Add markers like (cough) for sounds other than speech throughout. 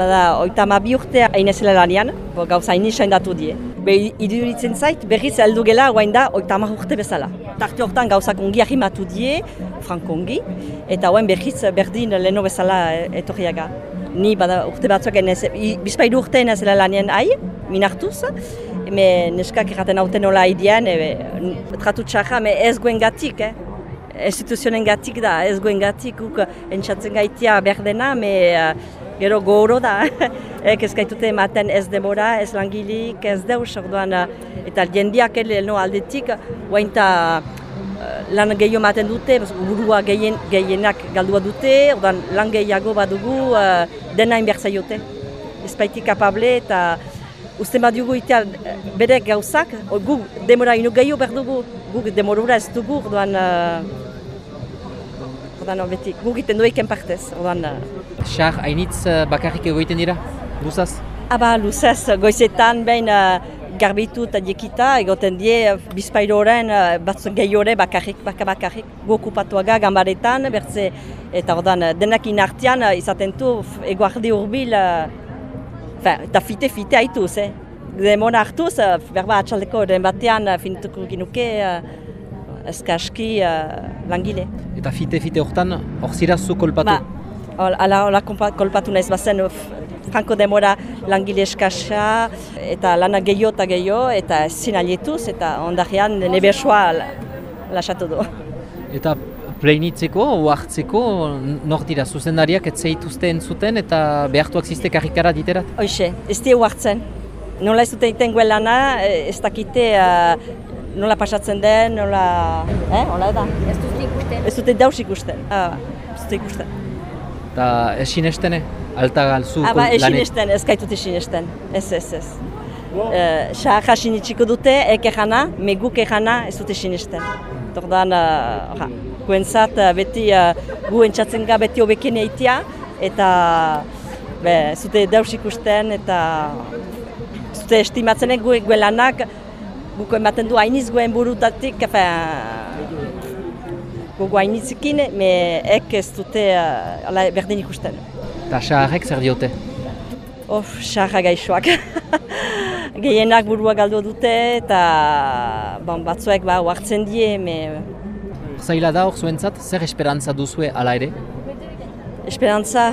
bada, oita ma bi urte ainezela lanian, bo, gauza inisain datu die. Be, iduritzen zait, berriz heldu gela, guain da, oita ma urte bezala. Tarte hortan gauzak ongi ahimatu die, frankongi, eta guain berriz berdin leno bezala etorriaga. Ni bada urte batzuk enez, bizpailu urte enezela lanian ai, minartuz, me neskak erraten hauten nola idian, e, tratu txarra, me ez guen gatik, eh? instituzionen gatik da, ez guen gatik, guk entzatzen gaitia berdena, me uh, gero goro da, (laughs) ek ez gaitute ematen ez demora, ez langilik, ez deus, orduan, uh, eta jendiak no aldetik, guainta uh, lan gehiago ematen dute, burua gehien, gehienak galdua dute, orduan lan gehiago badugu uh, dena inbertzaiote. Ez baitik kapable eta uste bat dugu itea bere gauzak, guk demora ino gehiago behar dugu, guk demorura ez dugu, orduan, uh, orduan beti, guk iten duiken partez, orduan. Uh. Xar, hainitz bakarrik egoiten dira, luzaz? Aba, luzaz, goizetan behin uh, garbitu eta diekita, egoten die bizpailoren uh, batzuk gehiore bakarrik, baka bakarrik, gu okupatuaga gambaretan, bertze, eta orduan denak inartian izaten du eguardi urbil, uh, eta fite-fite haituz, eh? Demona hartuz, berba atxaldeko den batean finituko ginuke, eskaski langile. Eta fite-fite hortan, hor zirazu kolpatu? Ba, ala, ala kolpatu nahiz bazen, franko demora langile eskasa, eta lana gehiago eta gehiago, eta ezin alietuz, eta ondarean nebersua lasatu du. Eta pleinitzeko, oartzeko, nor dira zuzendariak ez zeituzten zuten eta behartuak ziste karrikara diterat? Hoxe, ez die oartzen. Nola ez dute iten lana, ez dakite nola pasatzen den, nola... Eh, hola da. Ez dute ikusten. Ez dute daus ikusten. Ah, ez dute ikusten. Eta esin estene? Alta galzu ah, ba, esin esten, ez gaitut esin esten. Ez, ez, ez. Saharra uh, sinitxiko dute, eke jana, me guk jana ez dute esin esten. Tordan, uh, guentzat, beti uh, gu entzatzen ga beti hobeken eitia, eta be, zute daus ikusten, eta zute estimatzen gu, gu lanak, guk ematen du hainiz guen burutatik, gogo hainitzekin, me ek ez dute uh, berdin ikusten. Eta xaharrek zer diote? Of, xaharra gaixoak. (laughs) Gehienak burua galdu dute eta bon, batzuek ba, huartzen die. Me... Zaila da hor zuentzat, zer esperantza duzue ala ere? Esperantza...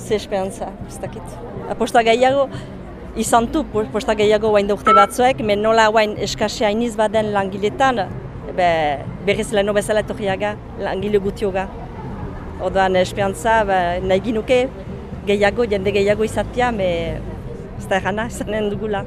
Zer esperantza, ez dakit. Aposta gehiago, izan du, posta gehiago guain urte batzuek, men nola guain eskasea iniz baden langiletan, be, berriz leheno bezala etorriaga, langile gutioga. Orduan esperantza, ba, nahi ginuke gehiago, jende gehiago izatea, me ez da errana, izanen dugula.